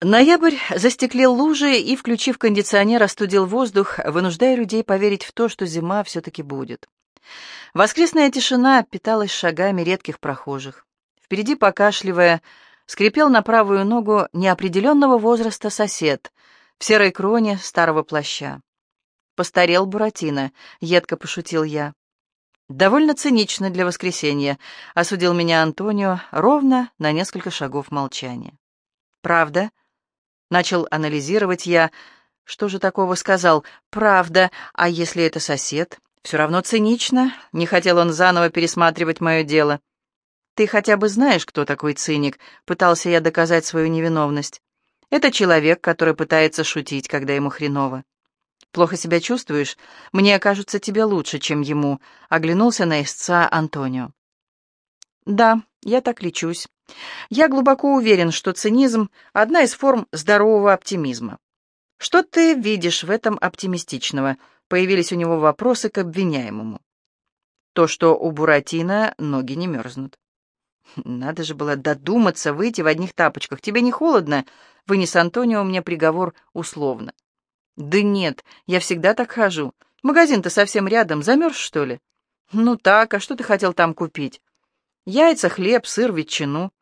Ноябрь застеклил лужи и, включив кондиционер, остудил воздух, вынуждая людей поверить в то, что зима все-таки будет. Воскресная тишина питалась шагами редких прохожих. Впереди, покашливая, скрипел на правую ногу неопределенного возраста сосед в серой кроне старого плаща. «Постарел Буратино», — едко пошутил я. «Довольно цинично для воскресенья», — осудил меня Антонио ровно на несколько шагов молчания. «Правда?» Начал анализировать я. Что же такого сказал? Правда. А если это сосед? Все равно цинично. Не хотел он заново пересматривать мое дело. Ты хотя бы знаешь, кто такой циник? Пытался я доказать свою невиновность. Это человек, который пытается шутить, когда ему хреново. Плохо себя чувствуешь? Мне кажется, тебе лучше, чем ему. Оглянулся на истца Антонио. Да, я так лечусь. Я глубоко уверен, что цинизм — одна из форм здорового оптимизма. Что ты видишь в этом оптимистичного? Появились у него вопросы к обвиняемому. То, что у Буратино ноги не мерзнут. Надо же было додуматься выйти в одних тапочках. Тебе не холодно? Вынес Антонио мне приговор условно. Да нет, я всегда так хожу. Магазин-то совсем рядом. Замерз, что ли? Ну так, а что ты хотел там купить? Яйца, хлеб, сыр, ветчину.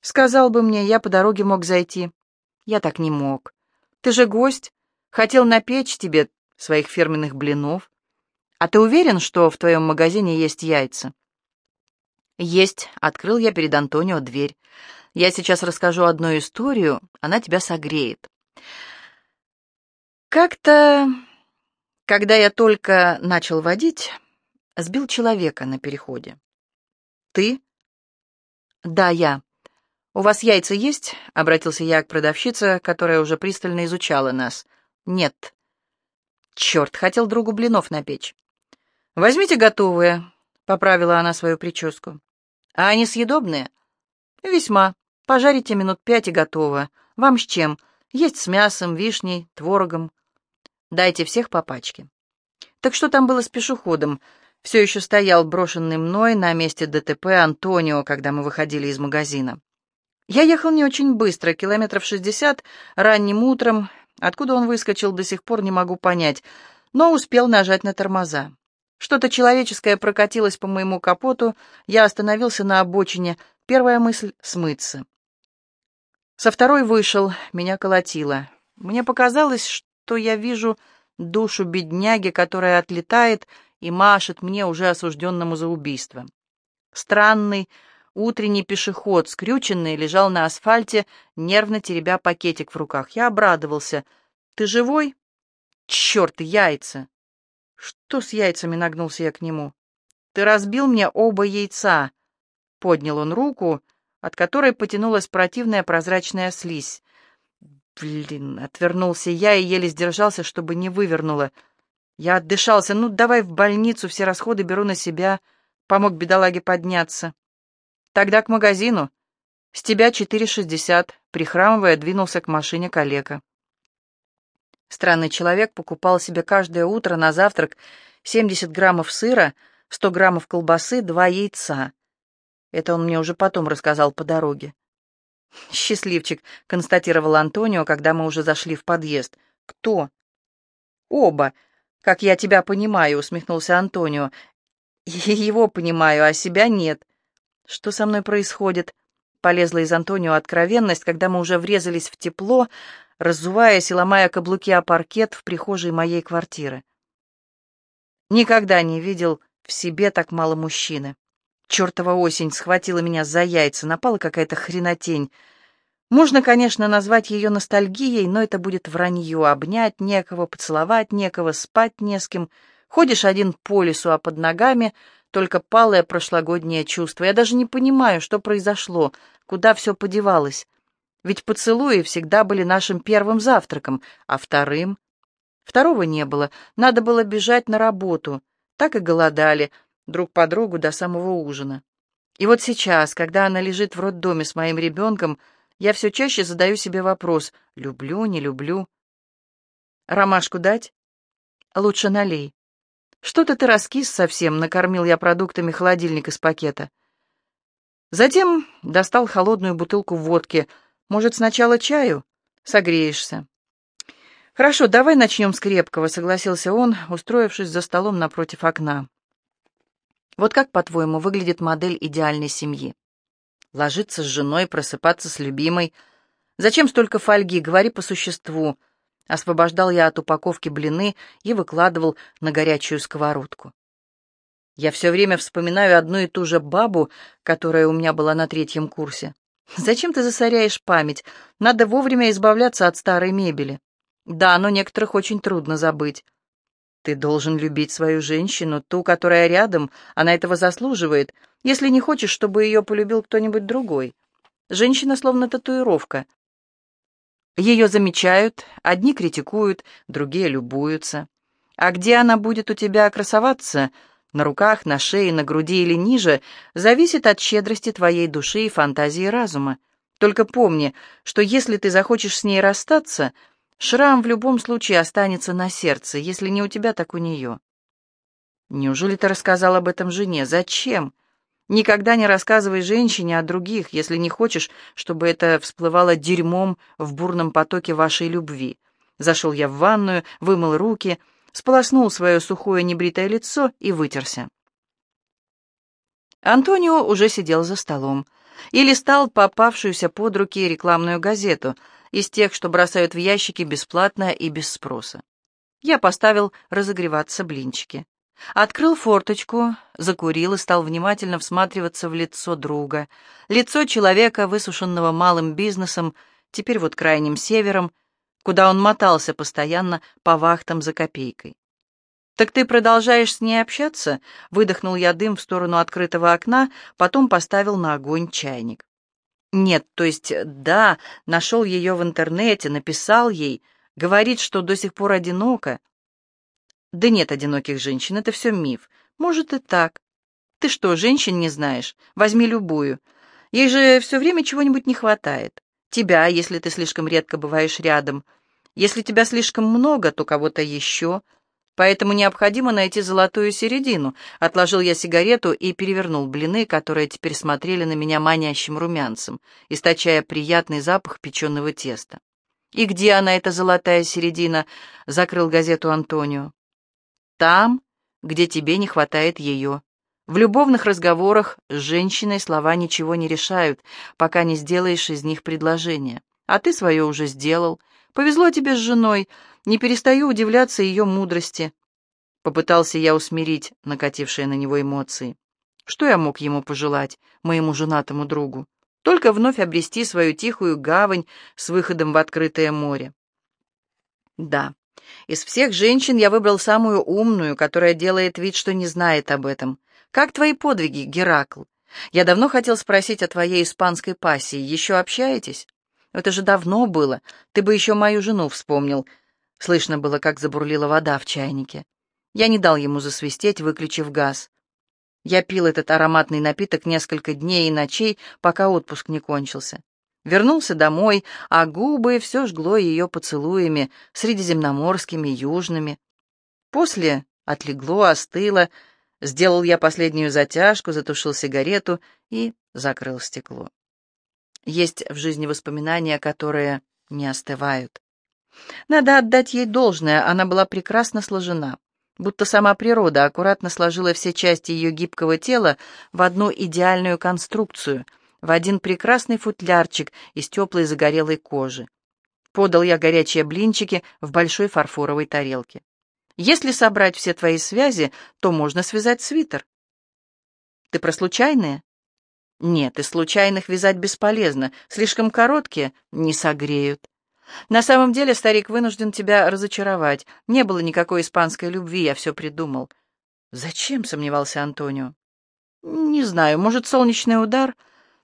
Сказал бы мне, я по дороге мог зайти. Я так не мог. Ты же гость. Хотел напечь тебе своих фирменных блинов. А ты уверен, что в твоем магазине есть яйца? Есть. Открыл я перед Антонио дверь. Я сейчас расскажу одну историю, она тебя согреет. Как-то, когда я только начал водить, сбил человека на переходе. Ты? «Да, я. У вас яйца есть?» — обратился я к продавщице, которая уже пристально изучала нас. «Нет». «Черт, хотел другу блинов напечь». «Возьмите готовые», — поправила она свою прическу. «А они съедобные?» «Весьма. Пожарите минут пять и готово. Вам с чем? Есть с мясом, вишней, творогом. Дайте всех по пачке». «Так что там было с пешеходом?» все еще стоял брошенный мной на месте ДТП Антонио, когда мы выходили из магазина. Я ехал не очень быстро, километров шестьдесят, ранним утром. Откуда он выскочил, до сих пор не могу понять, но успел нажать на тормоза. Что-то человеческое прокатилось по моему капоту, я остановился на обочине, первая мысль — смыться. Со второй вышел, меня колотило. Мне показалось, что я вижу душу бедняги, которая отлетает, и машет мне, уже осужденному за убийство. Странный утренний пешеход, скрюченный, лежал на асфальте, нервно теребя пакетик в руках. Я обрадовался. «Ты живой?» «Черт, яйца!» «Что с яйцами?» — нагнулся я к нему. «Ты разбил мне оба яйца!» Поднял он руку, от которой потянулась противная прозрачная слизь. Блин, отвернулся я и еле сдержался, чтобы не вывернуло. Я отдышался. Ну, давай в больницу, все расходы беру на себя. Помог бедолаге подняться. Тогда к магазину. С тебя 4,60. Прихрамывая, двинулся к машине калека. Странный человек покупал себе каждое утро на завтрак 70 граммов сыра, 100 граммов колбасы, два яйца. Это он мне уже потом рассказал по дороге. «Счастливчик», — констатировал Антонио, когда мы уже зашли в подъезд. «Кто?» «Оба», «Как я тебя понимаю», — усмехнулся Антонио. «Его понимаю, а себя нет». «Что со мной происходит?» Полезла из Антонио откровенность, когда мы уже врезались в тепло, разуваясь и ломая каблуки о паркет в прихожей моей квартиры. Никогда не видел в себе так мало мужчины. Чертова осень схватила меня за яйца, напала какая-то хренотень — можно, конечно, назвать ее ностальгией, но это будет вранье. Обнять некого, поцеловать некого, спать не с кем. Ходишь один по лесу, а под ногами только палое прошлогоднее чувство. Я даже не понимаю, что произошло, куда все подевалось. Ведь поцелуи всегда были нашим первым завтраком, а вторым... Второго не было, надо было бежать на работу. Так и голодали, друг по другу до самого ужина. И вот сейчас, когда она лежит в роддоме с моим ребенком, я все чаще задаю себе вопрос, люблю, не люблю. Ромашку дать? Лучше налей. Что-то ты раскис совсем, накормил я продуктами холодильник из пакета. Затем достал холодную бутылку водки. Может, сначала чаю? Согреешься. Хорошо, давай начнем с крепкого, согласился он, устроившись за столом напротив окна. Вот как, по-твоему, выглядит модель идеальной семьи? Ложиться с женой, просыпаться с любимой. Зачем столько фольги? Говори по существу. Освобождал я от упаковки блины и выкладывал на горячую сковородку. Я все время вспоминаю одну и ту же бабу, которая у меня была на третьем курсе. Зачем ты засоряешь память? Надо вовремя избавляться от старой мебели. Да, но некоторых очень трудно забыть. Ты должен любить свою женщину, ту, которая рядом, она этого заслуживает, если не хочешь, чтобы ее полюбил кто-нибудь другой. Женщина словно татуировка. Ее замечают, одни критикуют, другие любуются. А где она будет у тебя красоваться, на руках, на шее, на груди или ниже, зависит от щедрости твоей души и фантазии разума. Только помни, что если ты захочешь с ней расстаться — Шрам в любом случае останется на сердце, если не у тебя, так у нее. Неужели ты рассказал об этом жене? Зачем? Никогда не рассказывай женщине о других, если не хочешь, чтобы это всплывало дерьмом в бурном потоке вашей любви. Зашел я в ванную, вымыл руки, сполоснул свое сухое небритое лицо и вытерся. Антонио уже сидел за столом и листал попавшуюся под руки рекламную газету — из тех, что бросают в ящики бесплатно и без спроса. Я поставил разогреваться блинчики. Открыл форточку, закурил и стал внимательно всматриваться в лицо друга. Лицо человека, высушенного малым бизнесом, теперь вот крайним севером, куда он мотался постоянно по вахтам за копейкой. «Так ты продолжаешь с ней общаться?» Выдохнул я дым в сторону открытого окна, потом поставил на огонь чайник. Нет, то есть, да, нашел ее в интернете, написал ей, говорит, что до сих пор одиноко. Да нет одиноких женщин, это все миф. Может и так. Ты что, женщин не знаешь? Возьми любую. Ей же все время чего-нибудь не хватает. Тебя, если ты слишком редко бываешь рядом. Если тебя слишком много, то кого-то еще — Поэтому необходимо найти золотую середину. Отложил я сигарету и перевернул блины, которые теперь смотрели на меня манящим румянцем, источая приятный запах печеного теста. «И где она, эта золотая середина?» — закрыл газету Антонио. «Там, где тебе не хватает ее. В любовных разговорах с женщиной слова ничего не решают, пока не сделаешь из них предложение. А ты свое уже сделал. Повезло тебе с женой, не перестаю удивляться ее мудрости. Попытался я усмирить накатившие на него эмоции. Что я мог ему пожелать, моему женатому другу? Только вновь обрести свою тихую гавань с выходом в открытое море. Да, из всех женщин я выбрал самую умную, которая делает вид, что не знает об этом. Как твои подвиги, Геракл? Я давно хотел спросить о твоей испанской пассии. Еще общаетесь? Это же давно было. Ты бы еще мою жену вспомнил. Слышно было, как забурлила вода в чайнике. Я не дал ему засвистеть, выключив газ. Я пил этот ароматный напиток несколько дней и ночей, пока отпуск не кончился. Вернулся домой, а губы все жгло ее поцелуями, средиземноморскими, южными. После отлегло, остыло, сделал я последнюю затяжку, затушил сигарету и закрыл стекло. Есть в жизни воспоминания, которые не остывают. Надо отдать ей должное, она была прекрасно сложена. Будто сама природа аккуратно сложила все части ее гибкого тела в одну идеальную конструкцию, в один прекрасный футлярчик из теплой загорелой кожи. Подал я горячие блинчики в большой фарфоровой тарелке. Если собрать все твои связи, то можно связать свитер. Ты про случайные? Нет, из случайных вязать бесполезно, слишком короткие не согреют. На самом деле старик вынужден тебя разочаровать. Не было никакой испанской любви, я все придумал. Зачем, сомневался Антонио. Не знаю, может, солнечный удар,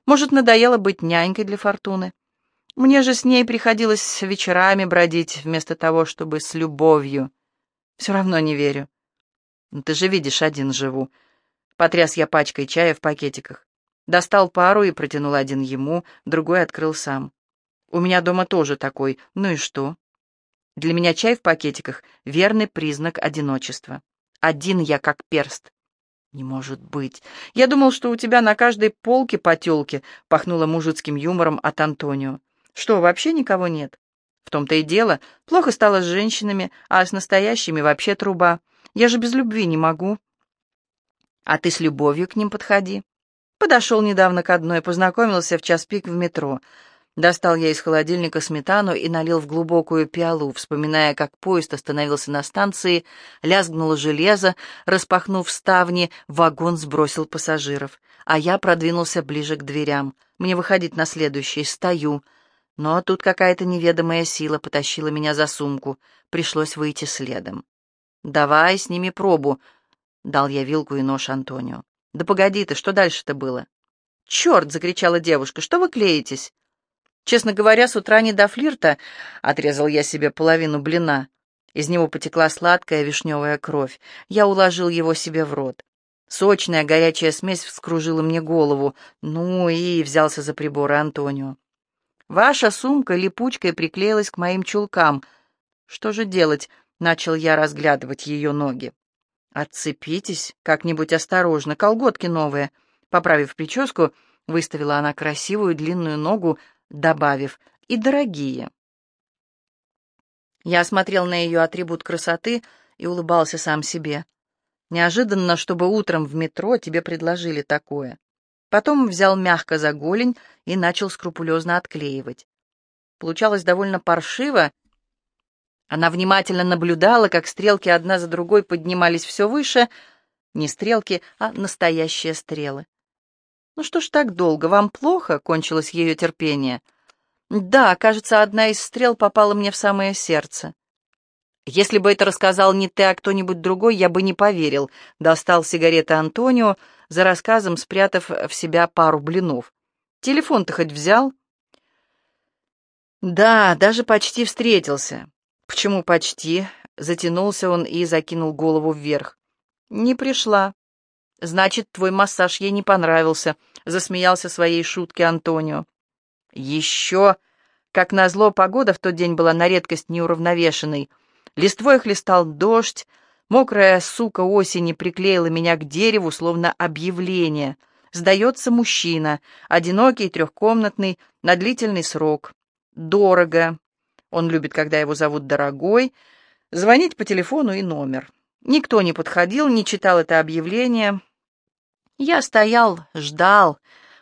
может, надоело быть нянькой для Фортуны. Мне же с ней приходилось вечерами бродить, вместо того, чтобы с любовью. Все равно не верю. Ну, ты же видишь, один живу. Потряс я пачкой чая в пакетиках. Достал пару и протянул один ему, другой открыл сам. У меня дома тоже такой. Ну и что? Для меня чай в пакетиках — верный признак одиночества. Один я как перст. Не может быть. Я думал, что у тебя на каждой полке потелки, пахнуло мужицким юмором от Антонио. Что, вообще никого нет? В том-то и дело, плохо стало с женщинами, а с настоящими вообще труба. Я же без любви не могу. А ты с любовью к ним подходи. Подошел недавно к одной, познакомился в час пик в метро. Достал я из холодильника сметану и налил в глубокую пиалу, вспоминая, как поезд остановился на станции, лязгнуло железо, распахнув ставни, вагон сбросил пассажиров, а я продвинулся ближе к дверям. Мне выходить на следующий, стою. Но тут какая-то неведомая сила потащила меня за сумку, пришлось выйти следом. «Давай, сними пробу», — дал я вилку и нож Антонио. «Да погоди ты, что дальше-то было?» «Черт!» — закричала девушка. «Что вы клеитесь?» Честно говоря, с утра не до флирта отрезал я себе половину блина. Из него потекла сладкая вишневая кровь. Я уложил его себе в рот. Сочная горячая смесь вскружила мне голову. Ну и взялся за приборы Антонио. Ваша сумка липучкой приклеилась к моим чулкам. Что же делать? Начал я разглядывать ее ноги. «Отцепитесь как-нибудь осторожно, колготки новые». Поправив прическу, выставила она красивую длинную ногу добавив «и дорогие». Я смотрел на ее атрибут красоты и улыбался сам себе. Неожиданно, чтобы утром в метро тебе предложили такое. Потом взял мягко за голень и начал скрупулезно отклеивать. Получалось довольно паршиво. Она внимательно наблюдала, как стрелки одна за другой поднимались все выше. Не стрелки, а настоящие стрелы. «Ну что ж так долго? Вам плохо?» — кончилось ее терпение. «Да, кажется, одна из стрел попала мне в самое сердце». «Если бы это рассказал не ты, а кто-нибудь другой, я бы не поверил», — достал сигареты Антонио, за рассказом спрятав в себя пару блинов. «Телефон ты хоть взял?» «Да, даже почти встретился». «Почему почти?» — затянулся он и закинул голову вверх. «Не пришла». «Значит, твой массаж ей не понравился», — засмеялся своей шутке Антонио. «Еще...» Как назло, погода в тот день была на редкость неуравновешенной. Листвой хлестал дождь, мокрая сука осени приклеила меня к дереву, словно объявление. Сдается мужчина, одинокий, трехкомнатный, на длительный срок. Дорого. Он любит, когда его зовут дорогой. Звонить по телефону и номер. Никто не подходил, не читал это объявление. Я стоял, ждал,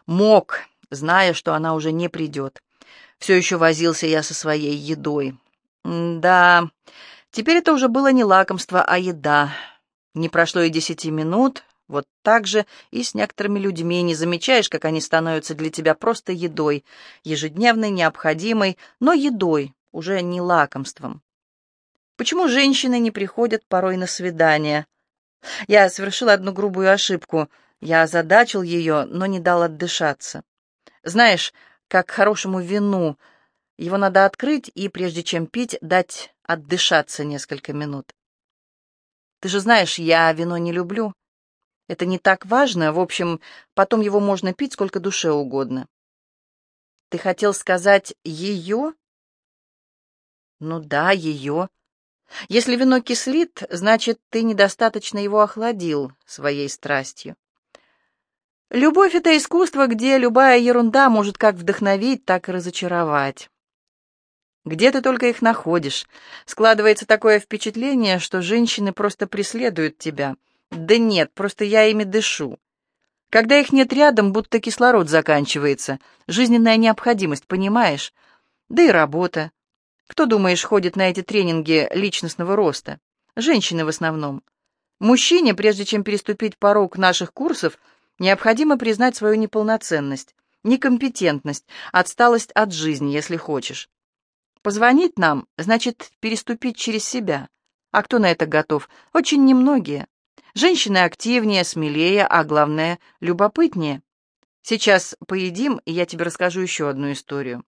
мог, зная, что она уже не придет. Все еще возился я со своей едой. Да, теперь это уже было не лакомство, а еда. Не прошло и десяти минут, вот так же и с некоторыми людьми не замечаешь, как они становятся для тебя просто едой, ежедневной, необходимой, но едой, уже не лакомством. Почему женщины не приходят порой на свидания? Я совершил одну грубую ошибку — я озадачил ее, но не дал отдышаться. Знаешь, как хорошему вину, его надо открыть и, прежде чем пить, дать отдышаться несколько минут. Ты же знаешь, я вино не люблю. Это не так важно, в общем, потом его можно пить сколько душе угодно. Ты хотел сказать «ее»? Ну да, ее. Если вино кислит, значит, ты недостаточно его охладил своей страстью. Любовь — это искусство, где любая ерунда может как вдохновить, так и разочаровать. Где ты только их находишь? Складывается такое впечатление, что женщины просто преследуют тебя. Да нет, просто я ими дышу. Когда их нет рядом, будто кислород заканчивается. Жизненная необходимость, понимаешь? Да и работа. Кто, думаешь, ходит на эти тренинги личностного роста? Женщины в основном. Мужчине, прежде чем переступить порог наших курсов, Необходимо признать свою неполноценность, некомпетентность, отсталость от жизни, если хочешь. Позвонить нам значит переступить через себя. А кто на это готов? Очень немногие. Женщины активнее, смелее, а главное, любопытнее. Сейчас поедим, и я тебе расскажу еще одну историю.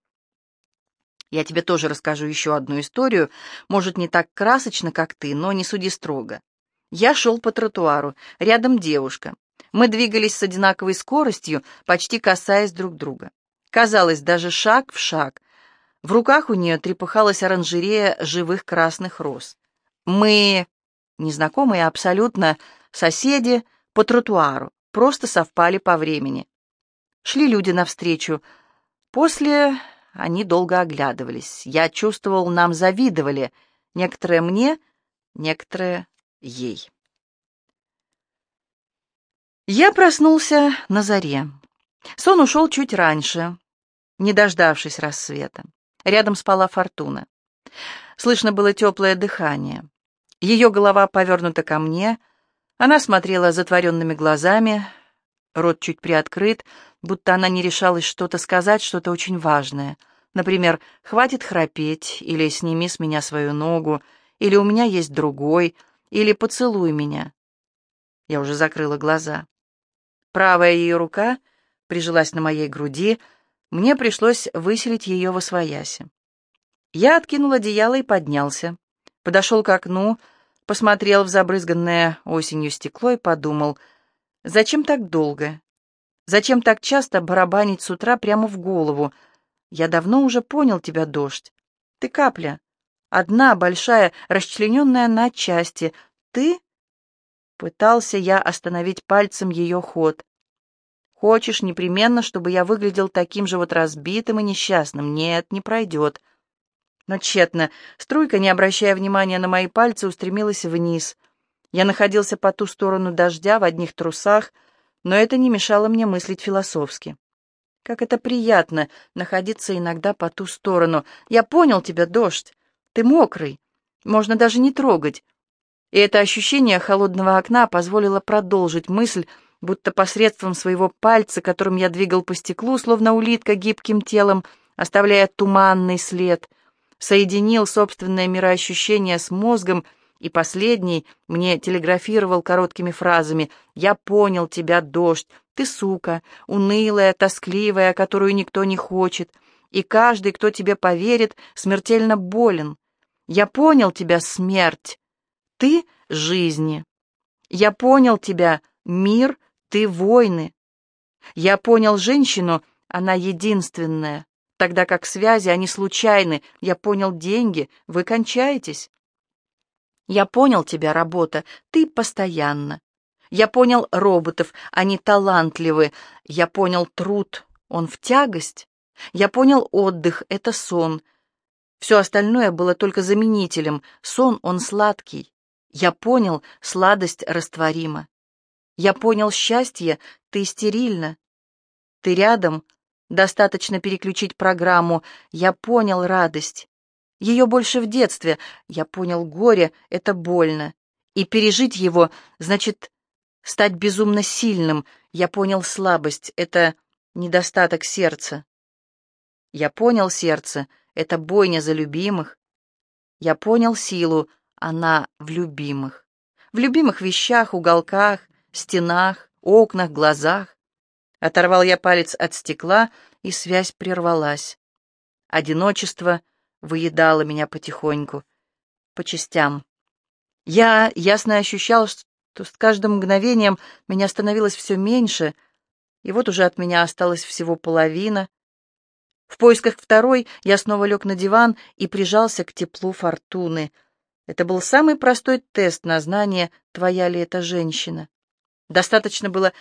Я тебе тоже расскажу еще одну историю, может, не так красочно, как ты, но не суди строго. Я шел по тротуару, рядом девушка. Мы двигались с одинаковой скоростью, почти касаясь друг друга. Казалось, даже шаг в шаг. В руках у нее трепыхалась оранжерея живых красных роз. Мы, незнакомые абсолютно, соседи по тротуару, просто совпали по времени. Шли люди навстречу. После они долго оглядывались. Я чувствовал, нам завидовали. Некоторые мне, некоторые ей. Я проснулся на заре. Сон ушел чуть раньше, не дождавшись рассвета. Рядом спала Фортуна. Слышно было теплое дыхание. Ее голова повернута ко мне. Она смотрела затворенными глазами, рот чуть приоткрыт, будто она не решалась что-то сказать, что-то очень важное. Например, «хватит храпеть», или «сними с меня свою ногу», или «у меня есть другой», или «поцелуй меня». Я уже закрыла глаза. Правая ее рука прижилась на моей груди, мне пришлось выселить ее во свояси. Я откинул одеяло и поднялся. Подошел к окну, посмотрел в забрызганное осенью стекло и подумал, зачем так долго? Зачем так часто барабанить с утра прямо в голову? Я давно уже понял тебя, дождь. Ты капля. Одна большая, расчлененная на части. Ты? Пытался я остановить пальцем ее ход. Хочешь непременно, чтобы я выглядел таким же вот разбитым и несчастным? Нет, не пройдет. Но тщетно. Струйка, не обращая внимания на мои пальцы, устремилась вниз. Я находился по ту сторону дождя в одних трусах, но это не мешало мне мыслить философски. Как это приятно находиться иногда по ту сторону. Я понял тебя, дождь. Ты мокрый. Можно даже не трогать. И это ощущение холодного окна позволило продолжить мысль, будто посредством своего пальца, которым я двигал по стеклу, словно улитка гибким телом, оставляя туманный след — соединил собственное мироощущение с мозгом, и последний мне телеграфировал короткими фразами «Я понял тебя, дождь, ты сука, унылая, тоскливая, которую никто не хочет, и каждый, кто тебе поверит, смертельно болен. Я понял тебя, смерть, ты — жизни. Я понял тебя, мир, ты — войны. Я понял женщину, она единственная тогда как связи, они случайны. Я понял деньги, вы кончаетесь. Я понял тебя, работа, ты постоянно. Я понял роботов, они талантливы. Я понял труд, он в тягость. Я понял отдых, это сон. Все остальное было только заменителем. Сон, он сладкий. Я понял, сладость растворима. Я понял счастье, ты стерильна. Ты рядом, Достаточно переключить программу. Я понял радость. Ее больше в детстве. Я понял горе, это больно. И пережить его значит стать безумно сильным. Я понял слабость, это недостаток сердца. Я понял сердце, это бойня за любимых. Я понял силу, она в любимых. В любимых вещах, уголках, стенах, окнах, глазах. Оторвал я палец от стекла, и связь прервалась. Одиночество выедало меня потихоньку, по частям. Я ясно ощущал, что с каждым мгновением меня становилось все меньше, и вот уже от меня осталась всего половина. В поисках второй я снова лег на диван и прижался к теплу фортуны. Это был самый простой тест на знание, твоя ли это женщина. Достаточно было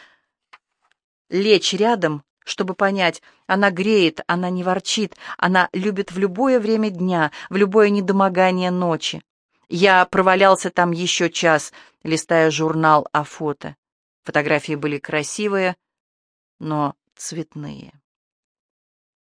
лечь рядом, чтобы понять, она греет, она не ворчит, она любит в любое время дня, в любое недомогание ночи. Я провалялся там еще час, листая журнал о фото. Фотографии были красивые, но цветные.